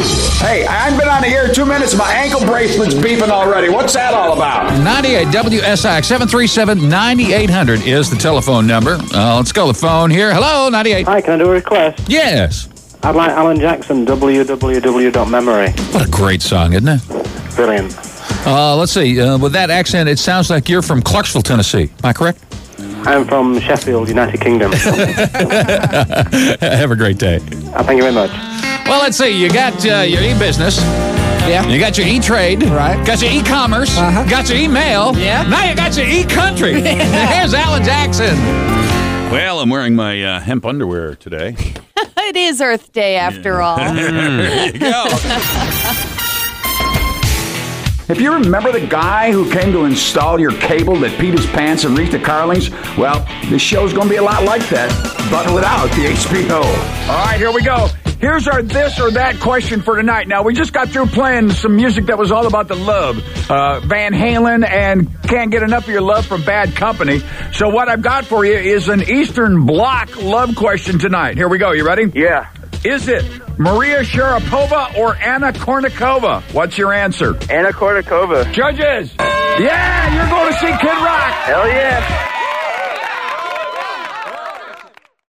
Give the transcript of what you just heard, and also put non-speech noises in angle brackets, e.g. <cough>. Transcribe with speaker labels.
Speaker 1: Hey, I haven't been on the air two minutes. My ankle bracelet's beeping already. What's that all about?
Speaker 2: 98 WSIX 737 9800 is the telephone number. Uh, let's go to the phone here. Hello, 98.
Speaker 3: Hi, can I do a request?
Speaker 2: Yes.
Speaker 3: I'd like Alan Jackson, www.memory.
Speaker 2: What a great song, isn't it?
Speaker 3: Brilliant.
Speaker 2: Uh, let's see. Uh, with that accent, it sounds like you're from Clarksville, Tennessee. Am I correct?
Speaker 3: I'm from Sheffield, United Kingdom. <laughs>
Speaker 2: Have a great day.
Speaker 3: Uh, thank you very much.
Speaker 2: Well, let's see. You got uh, your e-business.
Speaker 4: Yeah.
Speaker 2: You got your e-trade.
Speaker 4: Right.
Speaker 2: Got your e-commerce.
Speaker 4: Uh-huh.
Speaker 2: Got your email.
Speaker 4: Yeah.
Speaker 2: Now you got your e-country. <laughs> Here's Alan Jackson. Well, I'm wearing my uh, hemp underwear today. <laughs>
Speaker 5: It is Earth Day after all. <laughs>
Speaker 2: there you go.
Speaker 1: If you remember the guy who came to install your cable that peed his pants and reached the Carlings, well, this show's going to be a lot like that, but without the HBO. All right, here we go. Here's our this or that question for tonight. Now, we just got through playing some music that was all about the love. Uh, Van Halen and Can't Get Enough of Your Love from Bad Company. So, what I've got for you is an Eastern Bloc love question tonight. Here we go. You ready?
Speaker 3: Yeah.
Speaker 1: Is it Maria Sharapova or Anna Kournikova? What's your answer?
Speaker 3: Anna Kournikova.
Speaker 1: Judges! Yeah, you're going to see Kid Rock.
Speaker 3: Hell yeah.